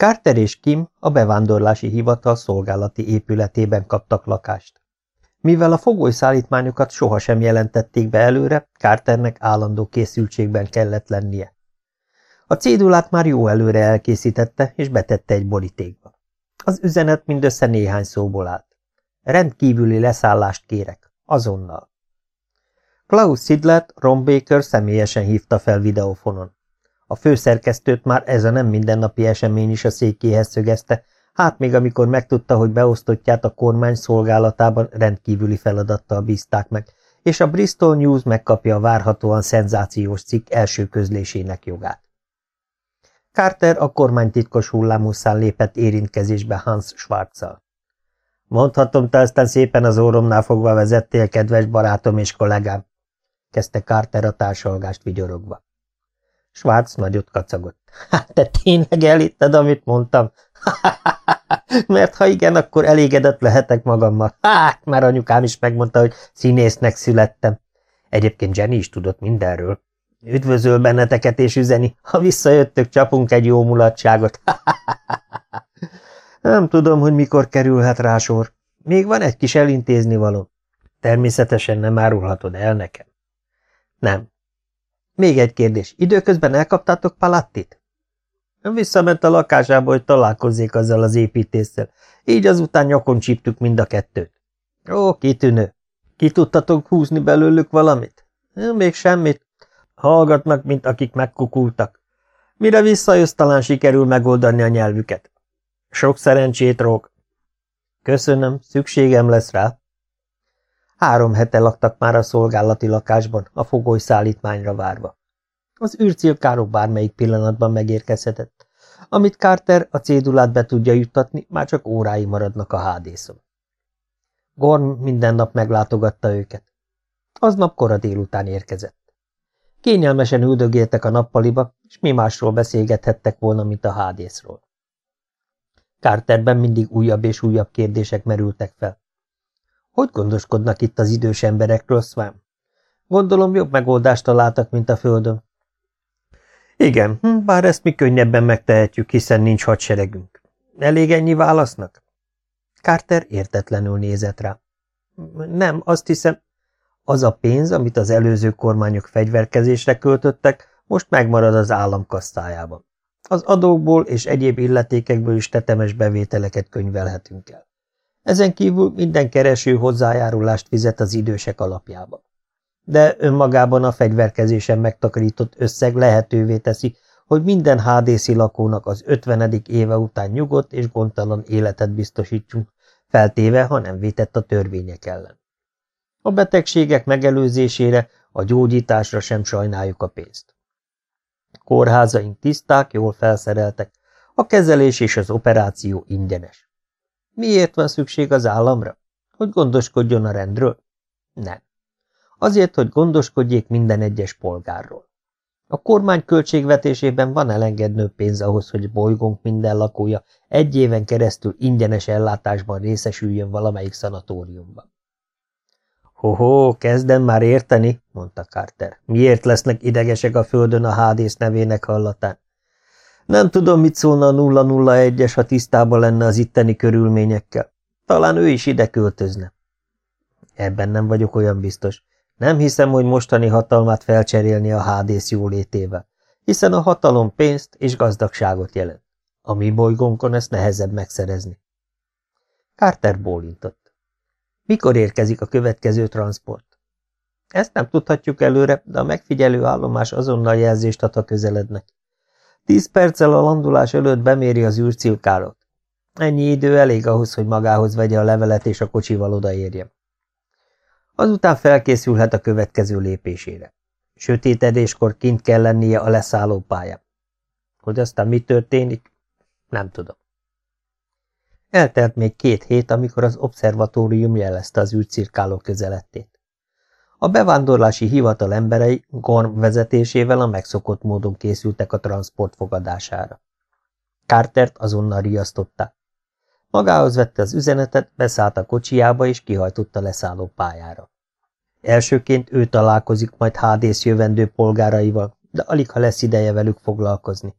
Carter és Kim a bevándorlási hivatal szolgálati épületében kaptak lakást. Mivel a fogolyszállítmányokat sohasem jelentették be előre, Carternek állandó készültségben kellett lennie. A cédulát már jó előre elkészítette, és betette egy borítékba. Az üzenet mindössze néhány szóból állt. Rendkívüli leszállást kérek. Azonnal. Klaus Sidlert Ron Baker személyesen hívta fel videofonon. A főszerkesztőt már ez a nem mindennapi esemény is a székéhez szögezte, hát még amikor megtudta, hogy beosztottját a kormány szolgálatában rendkívüli feladattal bízták meg, és a Bristol News megkapja a várhatóan szenzációs cikk első közlésének jogát. Carter a kormány titkos hullámuszán lépett érintkezésbe Hans Schwarzzal. Mondhatom, te aztán szépen az óromnál fogva vezettél, kedves barátom és kollégám, kezdte Carter a társalgást vigyorogva. Schwarz nagyot kacagott. Hát te tényleg elitted, amit mondtam? Mert ha igen, akkor elégedett lehetek magammal. Hát, már anyukám is megmondta, hogy színésznek születtem. Egyébként Jenny is tudott mindenről. Üdvözöl benneteket és üzeni. Ha visszajöttök, csapunk egy jó mulatságot. Nem tudom, hogy mikor kerülhet rá sor. Még van egy kis elintézni való. Természetesen nem árulhatod el nekem. Nem. Még egy kérdés. Időközben elkaptátok Palattit? Visszament a lakásába, hogy találkozzék azzal az építéssel. Így azután nyakon csíptük mind a kettőt. Ó, kitűnő. Ki tudtatok húzni belőlük valamit? Még semmit. Hallgatnak, mint akik megkukultak. Mire visszajössz, talán sikerül megoldani a nyelvüket. Sok szerencsét, Rók. Köszönöm, szükségem lesz rá. Három hete laktak már a szolgálati lakásban, a fogoly szállítmányra várva. Az űrcilkárok bármelyik pillanatban megérkezhetett. Amit Carter a cédulát be tudja juttatni, már csak órái maradnak a hádészon. Gorm minden nap meglátogatta őket. Aznap kora délután érkezett. Kényelmesen üldögéltek a nappaliba, és mi másról beszélgethettek volna, mint a hádészról. Carterben mindig újabb és újabb kérdések merültek fel. Hogy gondoskodnak itt az idős emberekről, Swam? Gondolom jobb megoldást találtak, mint a földön. Igen, hm, bár ezt mi könnyebben megtehetjük, hiszen nincs hadseregünk. Elég ennyi válasznak? Carter értetlenül nézett rá. Nem, azt hiszem, az a pénz, amit az előző kormányok fegyverkezésre költöttek, most megmarad az állam kasztájában. Az adókból és egyéb illetékekből is tetemes bevételeket könyvelhetünk el. Ezen kívül minden kereső hozzájárulást fizet az idősek alapjába. De önmagában a fegyverkezésen megtakarított összeg lehetővé teszi, hogy minden hádészi lakónak az ötvenedik éve után nyugodt és gondtalan életet biztosítsunk, feltéve, ha nem vétett a törvények ellen. A betegségek megelőzésére, a gyógyításra sem sajnáljuk a pénzt. Kórházaink tiszták, jól felszereltek, a kezelés és az operáció ingyenes. Miért van szükség az államra? Hogy gondoskodjon a rendről? Nem. Azért, hogy gondoskodjék minden egyes polgárról. A kormány költségvetésében van elengednő pénz ahhoz, hogy bolygónk minden lakója egy éven keresztül ingyenes ellátásban részesüljön valamelyik szanatóriumban. Hoho, kezdem már érteni, mondta Carter. Miért lesznek idegesek a földön a hádész nevének hallatán? Nem tudom, mit szólna a 001-es, ha tisztában lenne az itteni körülményekkel. Talán ő is ide költözne. Ebben nem vagyok olyan biztos. Nem hiszem, hogy mostani hatalmát felcserélni a hádész jólétével, hiszen a hatalom pénzt és gazdagságot jelent. A mi bolygónkon ezt nehezebb megszerezni. Carter bólintott. Mikor érkezik a következő transport? Ezt nem tudhatjuk előre, de a megfigyelő állomás azonnal jelzést ad, ha közelednek. Tíz perccel a landulás előtt beméri az űrcilkárot. Ennyi idő elég ahhoz, hogy magához vegye a levelet és a kocsival odaérjem. Azután felkészülhet a következő lépésére. Sötétedéskor kint kell lennie a leszálló pályán. Hogy aztán mi történik? Nem tudom. Eltelt még két hét, amikor az obszervatórium jelezte az űrcirkáló közelettét. A bevándorlási hivatal emberei Gorm vezetésével a megszokott módon készültek a transport fogadására. Cartert azonnal riasztották. Magához vette az üzenetet, beszállt a kocsiába és kihajtotta leszálló pályára. Elsőként ő találkozik majd hádész jövendő polgáraival, de alig ha lesz ideje velük foglalkozni.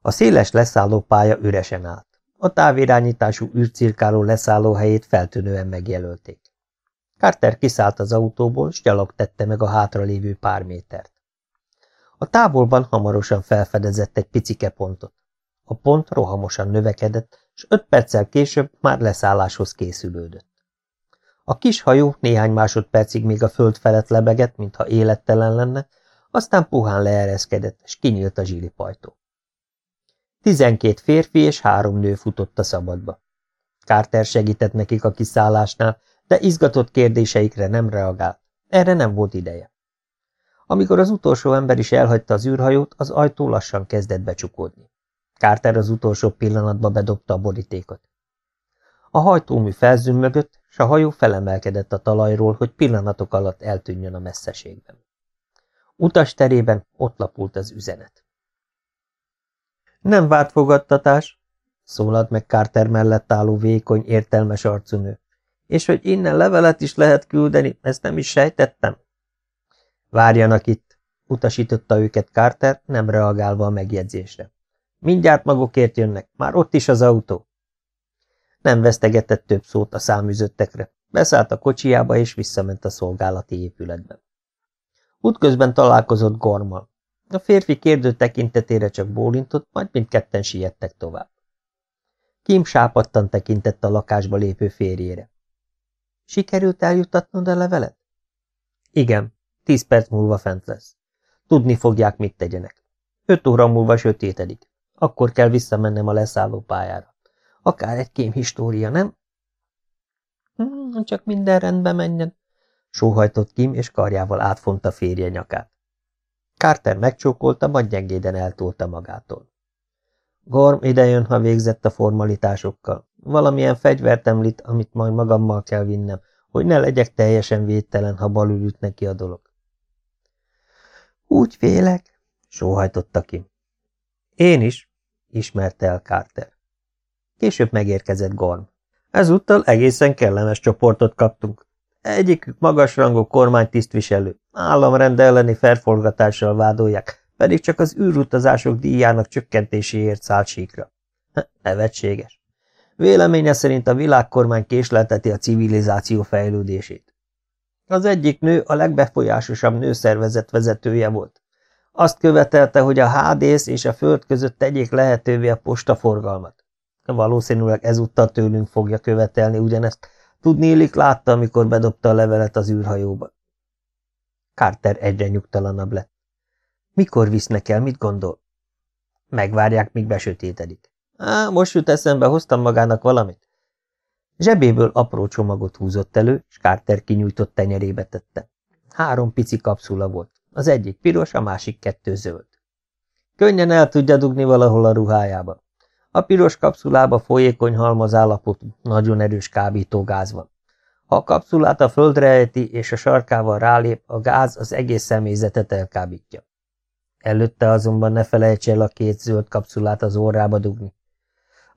A széles leszállópálya üresen állt. A távirányítású űrcirkáló leszállóhelyét feltűnően megjelölték. Carter kiszállt az autóból, s gyalog tette meg a hátralévő pár métert. A távolban hamarosan felfedezett egy picike pontot. A pont rohamosan növekedett, és öt perccel később már leszálláshoz készülődött. A kis hajó néhány másodpercig még a föld felett lebegett, mintha élettelen lenne, aztán puhán leereszkedett, és kinyílt a zsilipajtó. Tizenkét férfi és három nő futott a szabadba. Carter segített nekik a kiszállásnál, de izgatott kérdéseikre nem reagált. Erre nem volt ideje. Amikor az utolsó ember is elhagyta az űrhajót, az ajtó lassan kezdett becsukódni. Carter az utolsó pillanatba bedobta a borítékot. A hajtómű felzümmögött, s a hajó felemelkedett a talajról, hogy pillanatok alatt eltűnjön a messzeségben. Utas terében ott lapult az üzenet. Nem várt fogadtatás, szólalt meg Carter mellett álló vékony, értelmes arcú nő. És hogy innen levelet is lehet küldeni, ezt nem is sejtettem. Várjanak itt, utasította őket Carter, nem reagálva a megjegyzésre. Mindjárt magukért jönnek, már ott is az autó. Nem vesztegetett több szót a száműzöttekre, beszállt a kocsiába és visszament a szolgálati épületbe. Útközben találkozott Gormal. A férfi kérdő tekintetére csak bólintott, majd mindketten siettek tovább. Kim sápadtan tekintett a lakásba lépő férjére. Sikerült eljutatnod a levelet? Igen, tíz perc múlva fent lesz. Tudni fogják, mit tegyenek. Öt óra múlva sötétedik. Akkor kell visszamennem a leszálló pályára. Akár egy kémhistória, nem? Hmm, csak minden rendbe menjen, sóhajtott Kim, és karjával átfonta férje nyakát. Carter megcsókolta, majd gyengéden eltolta magától. Gorm idejön, ha végzett a formalitásokkal. Valamilyen fegyvert említ, amit majd magammal kell vinnem, hogy ne legyek teljesen védtelen, ha balül üt neki a dolog. Úgy félek, sóhajtotta ki. Én is, ismerte el Carter. Később megérkezett Gorm. Ezúttal egészen kellemes csoportot kaptunk. Egyikük magasrangú kormánytisztviselő, államrend elleni felforgatással vádolják, pedig csak az űrutazások díjának csökkentéséért szállt síkra. Nevetséges. Véleménye szerint a világkormány késlelteti a civilizáció fejlődését. Az egyik nő a legbefolyásosabb nőszervezet vezetője volt. Azt követelte, hogy a Hádész és a Föld között tegyék lehetővé a postaforgalmat. Valószínűleg ezúttal tőlünk fogja követelni ugyanezt. Tudnélik látta, amikor bedobta a levelet az űrhajóba. Carter egyre nyugtalanabb lett. Mikor visznek el, mit gondol? Megvárják, míg besötétedik. Á, most jut eszembe, hoztam magának valamit. Zsebéből apró csomagot húzott elő, és Carter kinyújtott tenyerébe tette. Három pici kapszula volt. Az egyik piros, a másik kettő zöld. Könnyen el tudja dugni valahol a ruhájába. A piros kapszulába folyékony halmaz állapotú, nagyon erős kábítógáz van. Ha a kapszulát a földre ejti és a sarkával rálép, a gáz az egész személyzetet elkábítja. Előtte azonban ne felejts el a két zöld kapszulát az órába dugni.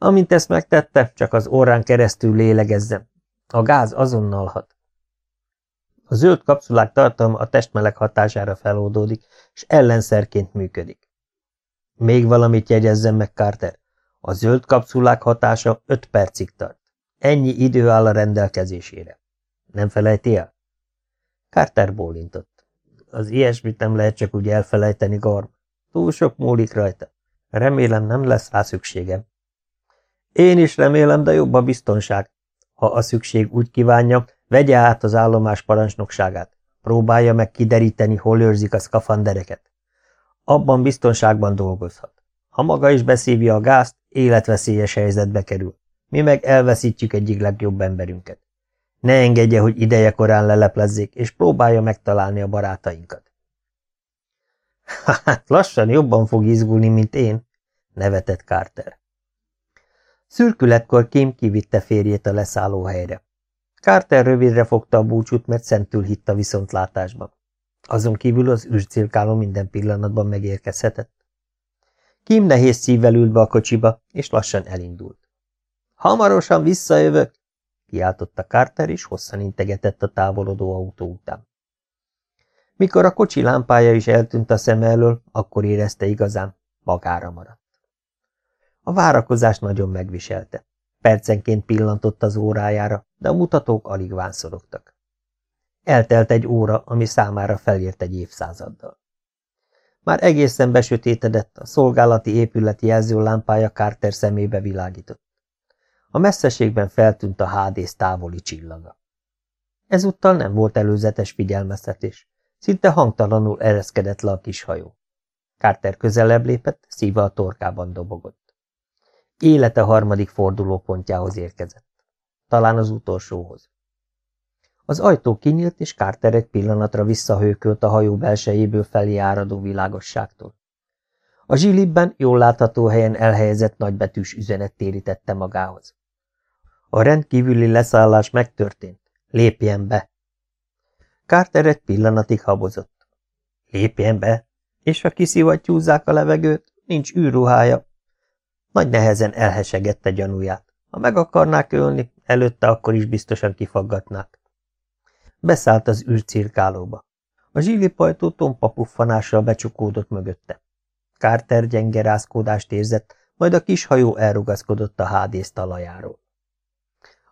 Amint ezt megtette, csak az órán keresztül lélegezzen. A gáz azonnal hat. A zöld kapszulák tartalma a testmeleg hatására feloldódik, és ellenszerként működik. Még valamit jegyezzen meg, Carter. A zöld kapszulák hatása öt percig tart. Ennyi idő áll a rendelkezésére. Nem felejti el? Carter bólintott. Az ilyesmit nem lehet csak úgy elfelejteni, Gorm. Túl sok múlik rajta. Remélem nem lesz rá szükségem. Én is remélem, de jobb a biztonság. Ha a szükség úgy kívánja, vegye át az állomás parancsnokságát. Próbálja meg kideríteni, hol őrzik a szkafandereket. Abban biztonságban dolgozhat. Ha maga is beszívja a gázt, életveszélyes helyzetbe kerül. Mi meg elveszítjük egyik legjobb emberünket. Ne engedje, hogy ideje korán leleplezzék, és próbálja megtalálni a barátainkat. Hát lassan jobban fog izgulni, mint én, nevetett Carter. Szürkületkor Kim kivitte férjét a leszállóhelyre. Carter rövidre fogta a búcsút, mert szentül hitt a viszontlátásban. Azon kívül az űrcirkáló minden pillanatban megérkezhetett. Kim nehéz szívvel ült be a kocsiba, és lassan elindult. Hamarosan visszajövök, kiáltotta Carter, és hosszan integetett a távolodó autó után. Mikor a kocsi lámpája is eltűnt a szem elől, akkor érezte igazán, magára maradt. A várakozás nagyon megviselte. Percenként pillantott az órájára, de a mutatók alig vánszorogtak. Eltelt egy óra, ami számára felért egy évszázaddal. Már egészen besötétedett, a szolgálati épület jelzőlámpája Carter szemébe világított. A messzeségben feltűnt a hádész távoli csillaga. Ezúttal nem volt előzetes figyelmeztetés. Szinte hangtalanul ereszkedett le a kis hajó. Carter közelebb lépett, szíve a torkában dobogott. Élete harmadik fordulópontjához érkezett. Talán az utolsóhoz. Az ajtó kinyílt, és Carter egy pillanatra visszahőkölt a hajó belsejéből felé áradó világosságtól. A zsilibben jól látható helyen elhelyezett nagybetűs üzenet térítette magához. A rendkívüli leszállás megtörtént. Lépjen be! Carter egy pillanatig habozott. Lépjen be, és ha kiszivattyúzzák a levegőt, nincs űrruhája. Nagy nehezen elhesegette gyanúját. Ha meg akarnák ölni, előtte akkor is biztosan kifaggatnák. Beszállt az űrcirkálóba. A zsilipajtó tompa puffanással becsukódott mögötte. Carter gyenge rázkódást érzett, majd a kis hajó elrugaszkodott a hádész talajáról.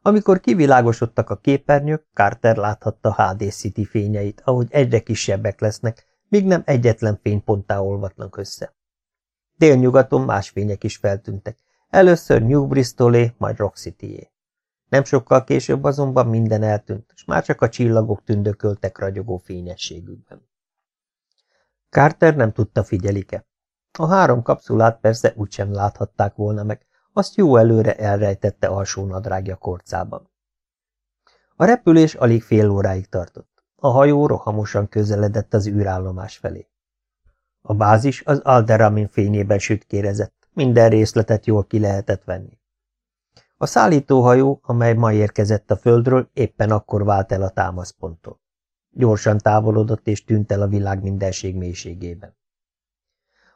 Amikor kivilágosodtak a képernyők, Carter láthatta HD City fényeit, ahogy egyre kisebbek lesznek, míg nem egyetlen fényponttá olvatnak össze. Délnyugaton más fények is feltűntek, először New Bristolé, majd Rock City-é. Nem sokkal később azonban minden eltűnt, és már csak a csillagok tündököltek ragyogó fényességükben. Carter nem tudta figyelike. A három kapszulát persze úgysem láthatták volna meg, azt jó előre elrejtette alsó nadrágja korcában. A repülés alig fél óráig tartott. A hajó rohamosan közeledett az űrállomás felé. A bázis az Alderamin fényében sütkérezett, minden részletet jól ki lehetett venni. A szállítóhajó, amely ma érkezett a földről, éppen akkor vált el a támaszponttól. Gyorsan távolodott és tűnt el a világ mindenség mélységében.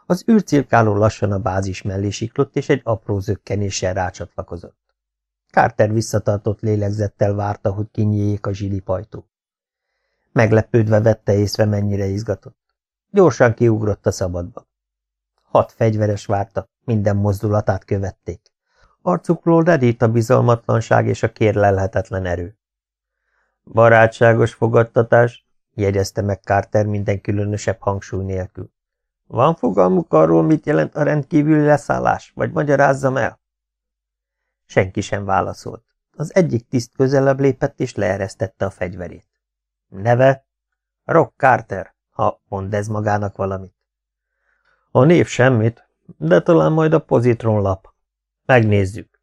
Az űrcirkáló lassan a bázis mellé siklott, és egy apró zökkenéssel rácsatlakozott. Carter visszatartott lélegzettel várta, hogy kinyíljék a zsilipajtó. Meglepődve vette észre, mennyire izgatott. Gyorsan kiugrott a szabadba. Hat fegyveres várta, minden mozdulatát követték. Arcukról redít a bizalmatlanság és a kérlelhetetlen erő. Barátságos fogadtatás, jegyezte meg Carter minden különösebb hangsúly nélkül. Van fogalmuk arról, mit jelent a rendkívüli leszállás, vagy magyarázzam el? Senki sem válaszolt. Az egyik tiszt közelebb lépett, és leeresztette a fegyverét. Neve? Rock Carter, ha mond ez magának valamit. A név semmit, de talán majd a pozitron lap. Megnézzük.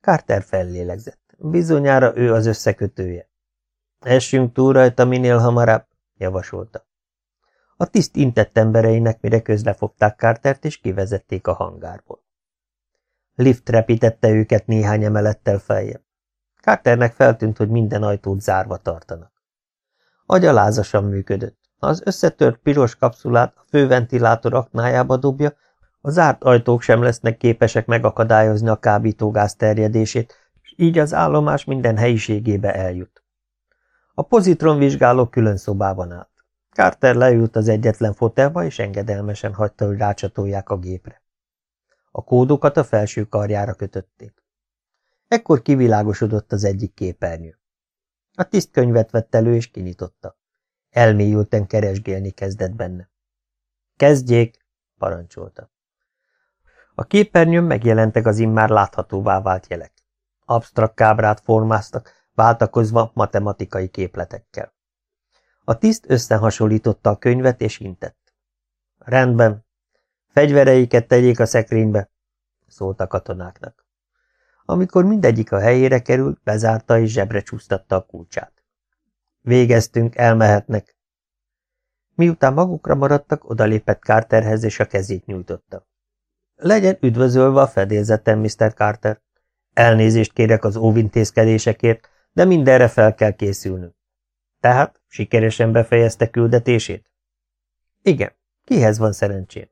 Carter fellélegzett. Bizonyára ő az összekötője. Essünk túl rajta minél hamarabb, javasolta. A tiszt intett embereinek, mire közlefogták Cartert, és kivezették a hangárból. Lift repítette őket néhány emelettel feljebb. Carternek feltűnt, hogy minden ajtót zárva tartanak. Agya lázasan működött. Ha az összetört piros kapszulát a főventilátor aknájába dobja, a zárt ajtók sem lesznek képesek megakadályozni a kábítógáz terjedését, és így az állomás minden helyiségébe eljut. A pozitron vizsgáló külön szobában áll. Carter leült az egyetlen fotelba, és engedelmesen hagyta, hogy rácsatolják a gépre. A kódokat a felső karjára kötötték. Ekkor kivilágosodott az egyik képernyő. A tiszt könyvet vett elő, és kinyitotta. Elmélyülten keresgélni kezdett benne. Kezdjék, parancsolta. A képernyőn megjelentek az immár láthatóvá vált jelek. Absztrakt kábrát formáztak, váltakozva matematikai képletekkel. A tiszt összehasonlította a könyvet, és intett. Rendben. Fegyvereiket tegyék a szekrénybe, szólt a katonáknak. Amikor mindegyik a helyére került, bezárta és zsebre csúsztatta a kulcsát. Végeztünk, elmehetnek. Miután magukra maradtak, odalépett Carterhez, és a kezét nyújtotta. Legyen üdvözölve a fedélzeten, Mr. Carter. Elnézést kérek az óvintézkedésekért, de mindenre fel kell készülnünk. Tehát sikeresen befejezte küldetését? Igen. Kihez van szerencsém?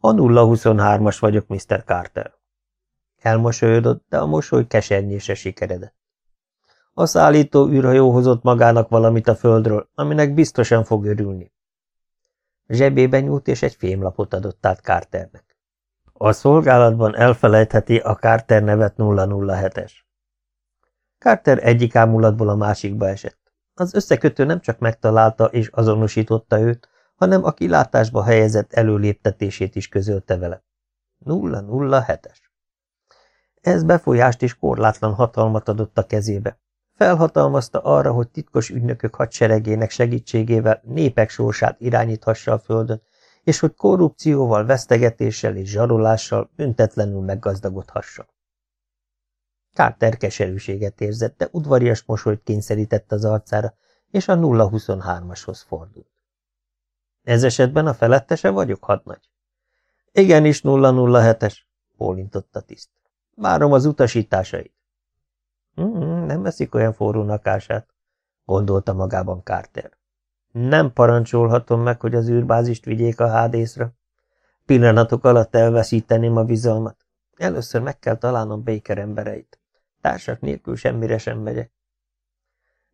A 023-as vagyok, Mr. Carter. Elmosolyodott, de a mosoly kesernyése sikeredett. A szállító űrhajó hozott magának valamit a földről, aminek biztosan fog örülni. Zsebébe nyúlt, és egy fémlapot adott át Carternek. A szolgálatban elfelejtheti a Carter nevet 007-es. Carter egyik ámulatból a másikba esett. Az összekötő nem csak megtalálta és azonosította őt, hanem a kilátásba helyezett előléptetését is közölte vele. 007-es. Ez befolyást és korlátlan hatalmat adott a kezébe. Felhatalmazta arra, hogy titkos ügynökök hadseregének segítségével népek sorsát irányíthassa a földön, és hogy korrupcióval, vesztegetéssel és zsarolással büntetlenül meggazdagodhassa. Carter keserűséget érzett, de udvarias mosolyt kényszerített az arcára, és a 023-ashoz fordult. Ez esetben a felettese vagyok, hadnagy? Igenis 007-es, bólintott a tiszt. Várom az utasításait. Hmm, nem veszik olyan forró nakását, gondolta magában Carter. Nem parancsolhatom meg, hogy az űrbázist vigyék a hádészra. Pillanatok alatt elveszíteném a bizalmat. Először meg kell találnom Baker embereit. Társak nélkül semmire sem megyek.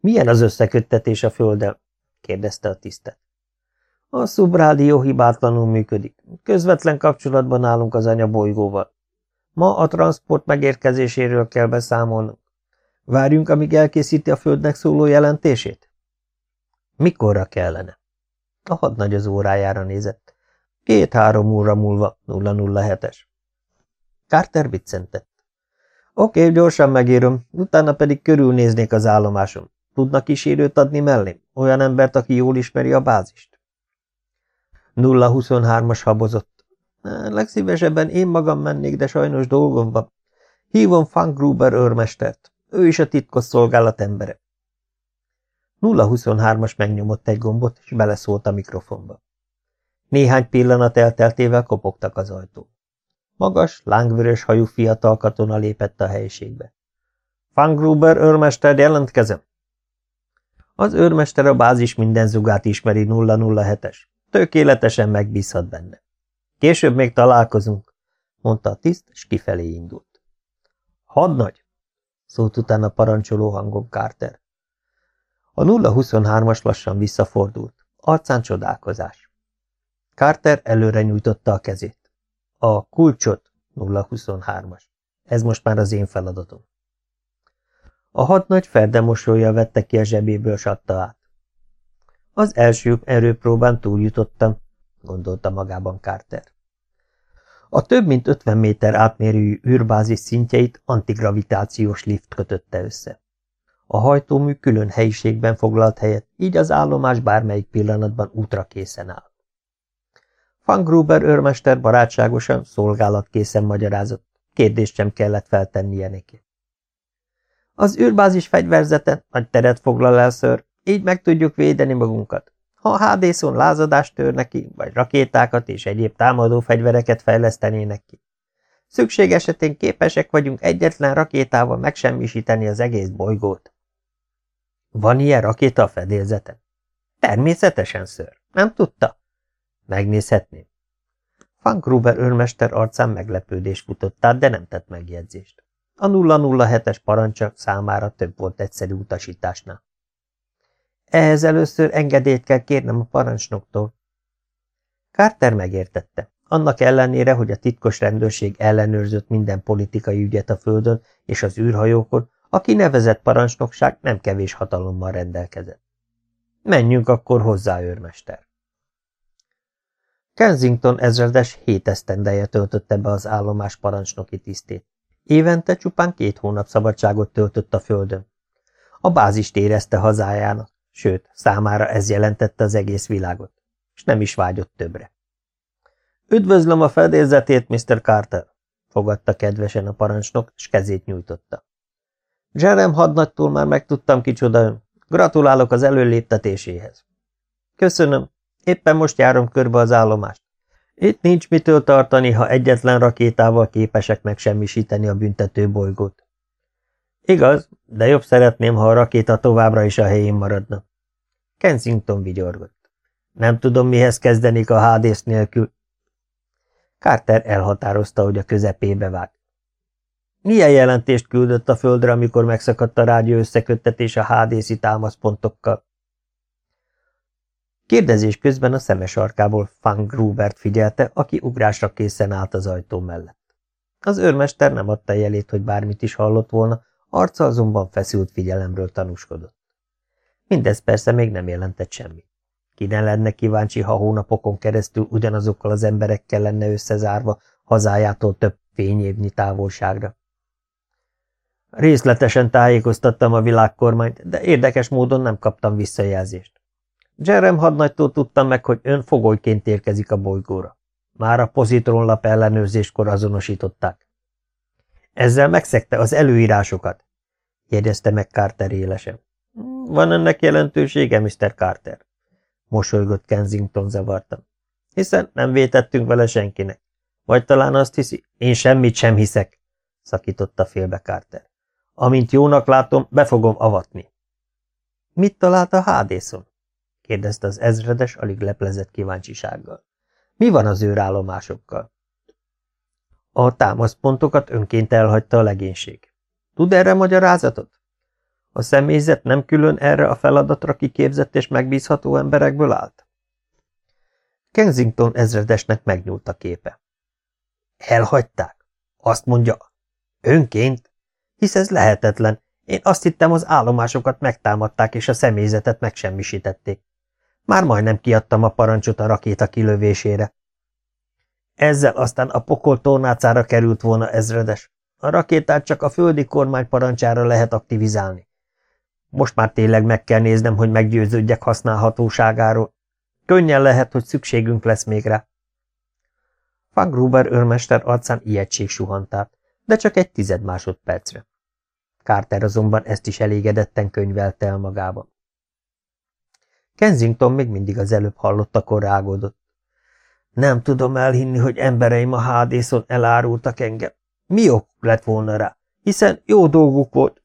Milyen az összeköttetés a földdel? kérdezte a tisztet. A szubrádió hibátlanul működik. Közvetlen kapcsolatban állunk az anyabolygóval. Ma a transport megérkezéséről kell beszámolnunk. Várjunk, amíg elkészíti a Földnek szóló jelentését? Mikorra kellene? A hadnagy az órájára nézett. Két-három óra múlva 007-es. Carter viccentett. Oké, gyorsan megírom, utána pedig körülnéznék az állomáson. Tudnak kísérőt adni mellém? Olyan embert, aki jól ismeri a bázist? 023-as habozott. Legszívesebben én magam mennék, de sajnos dolgom van. Hívom Fangruber őrmestert. Ő is a titkos szolgálat embere. 023-as megnyomott egy gombot, és beleszólt a mikrofonba. Néhány pillanat elteltével kopogtak az ajtó. Magas, lángvörös hajú fiatal katona lépett a helyiségbe. Fangruber őrmester jelentkezem. Az őrmester a bázis minden zugát ismeri 007-es. Tökéletesen megbízhat benne. Később még találkozunk, mondta a tiszt, és kifelé indult. Hadnagy, szólt utána parancsoló hangon Carter. A 023-as lassan visszafordult. Arcán csodálkozás. Carter előre nyújtotta a kezét. A kulcsot, 023-as. Ez most már az én feladatom. A hadnagy ferdemosolja vette ki a zsebéből satta át. Az első erőpróbán túljutottam, gondolta magában Carter. A több mint 50 méter átmérőjű űrbázis szintjeit antigravitációs lift kötötte össze. A hajtómű külön helyiségben foglalt helyet, így az állomás bármelyik pillanatban útra készen áll. Fangruber őrmester barátságosan, szolgálatkészen magyarázott, kérdést sem kellett feltennie neki. Az űrbázis fegyverzete nagy teret foglal el, ször, így meg tudjuk védeni magunkat. Ha a Hádészon lázadást tör neki, vagy rakétákat és egyéb támadó fegyvereket fejlesztenének ki. Szükség esetén képesek vagyunk egyetlen rakétával megsemmisíteni az egész bolygót. Van ilyen rakéta a fedélzeten? Természetesen, ször. Nem tudta? Megnézhetném. Fankruber őrmester arcán meglepődés futott át, de nem tett megjegyzést. A 007-es parancsa számára több volt egyszerű utasításnál. Ehhez először engedélyt kell kérnem a parancsnoktól. Carter megértette. Annak ellenére, hogy a titkos rendőrség ellenőrzött minden politikai ügyet a földön és az űrhajókon, a kinevezett parancsnokság nem kevés hatalommal rendelkezett. Menjünk akkor hozzá, őrmester. Kensington ezredes hét esztendeje töltötte be az állomás parancsnoki tisztét. Évente csupán két hónap szabadságot töltött a földön. A bázist érezte hazájának, sőt, számára ez jelentette az egész világot, és nem is vágyott többre. Üdvözlöm a fedélzetét, Mr. Carter, fogadta kedvesen a parancsnok, és kezét nyújtotta. Jerem hadnagytól már megtudtam, kicsoda ön. Gratulálok az előléptetéséhez. Köszönöm, éppen most járom körbe az állomást. Itt nincs mitől tartani, ha egyetlen rakétával képesek megsemmisíteni a büntető bolygót. Igaz, de jobb szeretném, ha a rakéta továbbra is a helyén maradna. Kensington vigyorgott. Nem tudom, mihez kezdenik a hádész nélkül. Carter elhatározta, hogy a közepébe vág. Milyen jelentést küldött a földre, amikor megszakadt a rádió összeköttetés a hádészi támaszpontokkal? Kérdezés közben a szemes arkából Fang Grubert figyelte, aki ugrásra készen állt az ajtó mellett. Az őrmester nem adta jelét, hogy bármit is hallott volna, arca azonban feszült figyelemről tanúskodott. Mindez persze még nem jelentett semmit. Ki ne lenne kíváncsi, ha hónapokon keresztül ugyanazokkal az emberekkel lenne összezárva hazájától több fényévnyi távolságra. Részletesen tájékoztattam a világkormányt, de érdekes módon nem kaptam visszajelzést. Jerem hadnagytól tudtam meg, hogy ön fogolyként érkezik a bolygóra. Már a pozitronlap ellenőrzéskor azonosították. Ezzel megszegte az előírásokat, jegyezte meg Carter élesen. Van ennek jelentősége, Mr. Carter? Mosolygott Kensington zavartan. Hiszen nem vétettünk vele senkinek. Vagy talán azt hiszi, én semmit sem hiszek, szakította félbe Carter. Amint jónak látom, be fogom avatni. Mit talált a hádészon? kérdezte az ezredes, alig leplezett kíváncsisággal. Mi van az őrállomásokkal? A támaszpontokat önként elhagyta a legénység. Tud erre magyarázatot? A személyzet nem külön erre a feladatra kiképzett és megbízható emberekből állt? Kensington ezredesnek megnyúlt a képe. Elhagyták? Azt mondja, önként? Hisz ez lehetetlen. Én azt hittem, az állomásokat megtámadták, és a személyzetet megsemmisítették. Már majdnem kiadtam a parancsot a rakéta kilövésére. Ezzel aztán a pokol tornácára került volna ezredes. A rakétát csak a földi kormány parancsára lehet aktivizálni. Most már tényleg meg kell néznem, hogy meggyőződjek használhatóságáról. Könnyen lehet, hogy szükségünk lesz még rá. Van Gruber őrmester arcán ijegység suhant át, de csak egy tized másodpercre. Carter azonban ezt is elégedetten könyvelte el magában. Kensington még mindig az előbb hallottakor rágódott. Nem tudom elhinni, hogy embereim a hádészon elárultak engem. Mi ok lett volna rá? Hiszen jó dolguk volt.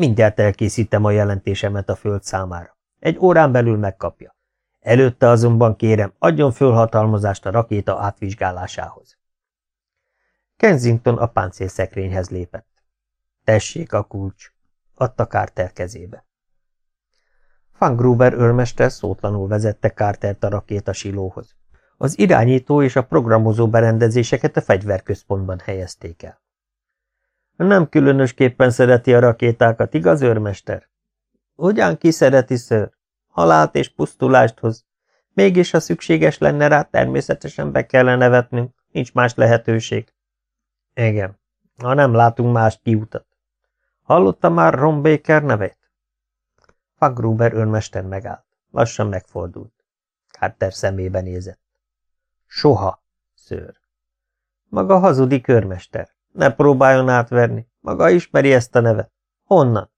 Mindjárt elkészítem a jelentésemet a föld számára. Egy órán belül megkapja. Előtte azonban kérem, adjon fölhatalmazást a rakéta átvizsgálásához. Kensington a páncélszekrényhez lépett. Tessék a kulcs, adta Carter kezébe. Van Gruber őrmester szótlanul vezette Cartert a rakéta silóhoz. Az irányító és a programozó berendezéseket a fegyverközpontban helyezték el. Nem különösképpen szereti a rakétákat, igaz, őrmester? Ugyan ki szereti, ször? Halált és pusztulást hoz. Mégis, ha szükséges lenne rá, természetesen be kellene vetnünk, nincs más lehetőség. Igen, ha nem látunk más kiutat. Hallotta már Ron Baker nevét? Fagruber őrmester megállt. Lassan megfordult. Carter szemébe nézett. Soha, szőr. Maga hazudik őrmester. Ne próbáljon átverni. Maga ismeri ezt a nevet. Honnan?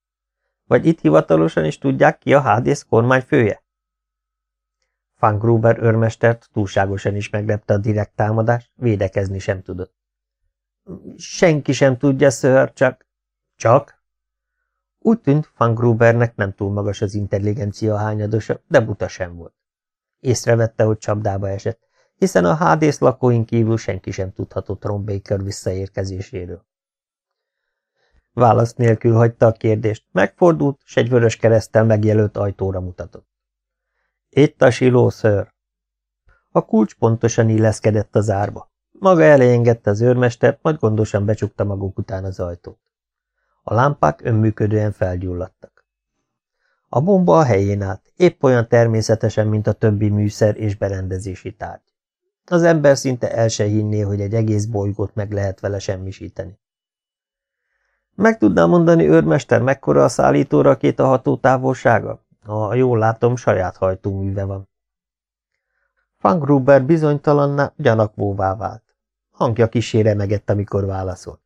Vagy itt hivatalosan is tudják ki a hádész kormány fője? Fangruber őrmestert túlságosan is meglepte a direkt támadás, védekezni sem tudott. Senki sem tudja, ször, csak... Csak? Úgy tűnt, Fangrubernek nem túl magas az intelligencia hányadosa, de buta sem volt. Észrevette, hogy csapdába esett, hiszen a hádész lakóin kívül senki sem tudhatott Ron Baker visszaérkezéséről. Választ nélkül hagyta a kérdést, megfordult, s egy vörös keresztel megjelölt ajtóra mutatott. Itt a siló, ször. A kulcs pontosan illeszkedett az árba. Maga elengedte az őrmestert, majd gondosan becsukta maguk után az ajtót. A lámpák önműködően felgyulladtak. A bomba a helyén állt, épp olyan természetesen, mint a többi műszer és berendezési tárgy. Az ember szinte el se hinné, hogy egy egész bolygót meg lehet vele semmisíteni. Meg tudnám mondani, őrmester, mekkora a szállító rakéta hatótávolsága? Ha jól látom, saját hajtóműve van. Fangruber bizonytalanná, gyanakvóvá vált. Hangja kisére megett, amikor válaszolt.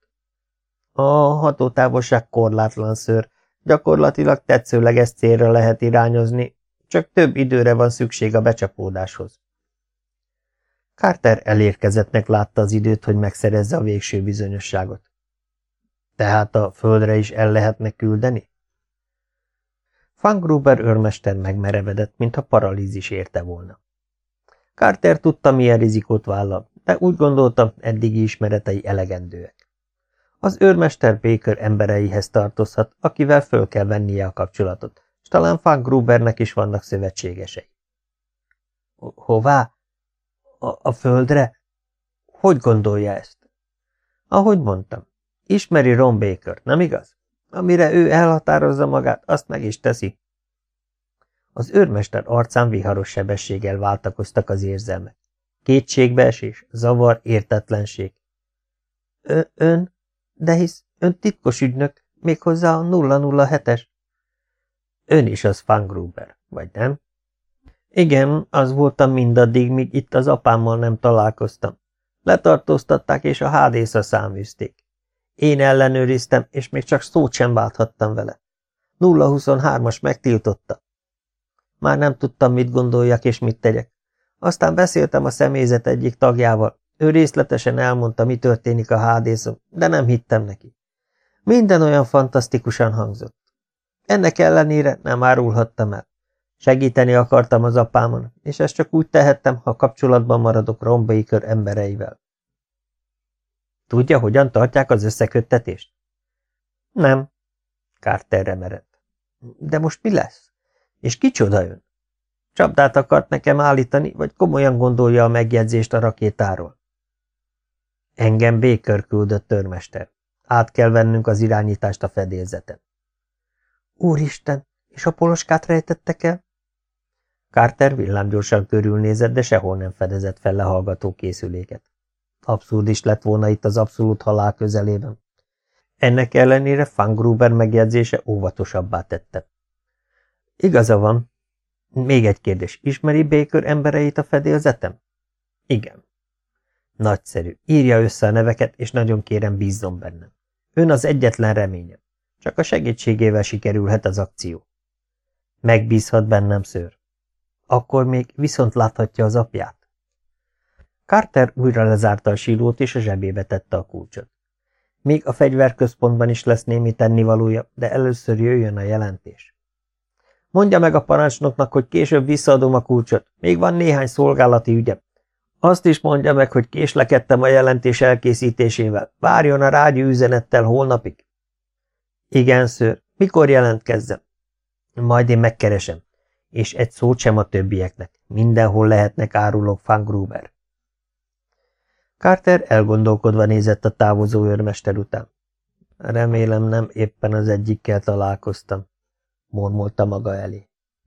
A hatótávolság korlátlan ször, gyakorlatilag tetszőleges célra lehet irányozni, csak több időre van szükség a becsapódáshoz. Carter elérkezettnek látta az időt, hogy megszerezze a végső bizonyosságot. Tehát a földre is el lehetne küldeni? Fangruber őrmester megmerevedett, mintha paralízis érte volna. Carter tudta, milyen rizikót vállal, de úgy gondolta, eddigi ismeretei elegendőek. Az őrmester Baker embereihez tartozhat, akivel föl kell vennie a kapcsolatot, és talán Fangrubernek is vannak szövetségesei. Hová? A, a földre? Hogy gondolja ezt? Ahogy mondtam, ismeri Ron Baker, nem igaz? Amire ő elhatározza magát, azt meg is teszi. Az őrmester arcán viharos sebességgel váltakoztak az érzelmek. Kétségbeesés, zavar, értetlenség. Ö ön? De hisz ön titkos ügynök, méghozzá a 007-es. Ön is az Fangruber, vagy nem? Igen, az voltam mindaddig, míg itt az apámmal nem találkoztam. Letartóztatták, és a hádészra száműzték. Én ellenőriztem, és még csak szót sem válthattam vele. 023-as megtiltotta. Már nem tudtam, mit gondoljak és mit tegyek. Aztán beszéltem a személyzet egyik tagjával. Ő részletesen elmondta, mi történik a hádészon, de nem hittem neki. Minden olyan fantasztikusan hangzott. Ennek ellenére nem árulhattam el. Segíteni akartam az apámon, és ezt csak úgy tehettem, ha kapcsolatban maradok Ron Baker embereivel. Tudja, hogyan tartják az összeköttetést? Nem. Carterre merett. De most mi lesz? És kicsoda ön? Csapdát akart nekem állítani, vagy komolyan gondolja a megjegyzést a rakétáról? Engem Baker küldött törmester. Át kell vennünk az irányítást a fedélzeten. Úristen, és a poloskát rejtettek el? Carter villámgyorsan körülnézett, de sehol nem fedezett fel lehallgató készüléket. Abszurd is lett volna itt az abszolút halál közelében. Ennek ellenére Fangruber megjegyzése óvatosabbá tette. Igaza van. Még egy kérdés. Ismeri Baker embereit a fedélzetem? Igen. Nagyszerű. Írja össze a neveket, és nagyon kérem bízzon bennem. Ön az egyetlen reményem. Csak a segítségével sikerülhet az akció. Megbízhat bennem, szőr. Akkor még viszont láthatja az apját. Carter újra lezárta a sílót, és a zsebébe tette a kulcsot. Még a fegyverközpontban is lesz némi tennivalója, de először jöjjön a jelentés. Mondja meg a parancsnoknak, hogy később visszaadom a kulcsot. Még van néhány szolgálati ügyem. Azt is mondja meg, hogy késlekedtem a jelentés elkészítésével. Várjon a rádió üzenettel holnapig. Igen, ször. Mikor jelentkezzem? Majd én megkeresem. És egy szót sem a többieknek. Mindenhol lehetnek árulók Fangruber. Carter elgondolkodva nézett a távozó őrmester után. Remélem nem éppen az egyikkel találkoztam, mormolta maga elé.